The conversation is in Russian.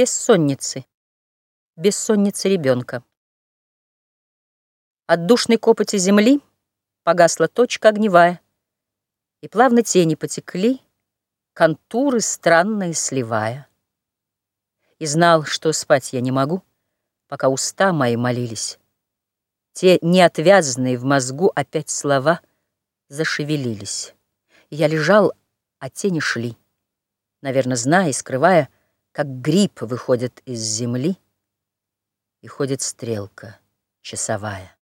Бессонницы. Бессонницы ребенка. От душной копоти земли Погасла точка огневая, И плавно тени потекли, Контуры странные сливая. И знал, что спать я не могу, Пока уста мои молились. Те неотвязанные в мозгу Опять слова зашевелились. Я лежал, а тени шли, Наверно, зная и скрывая, Как гриб выходит из земли, И ходит стрелка часовая.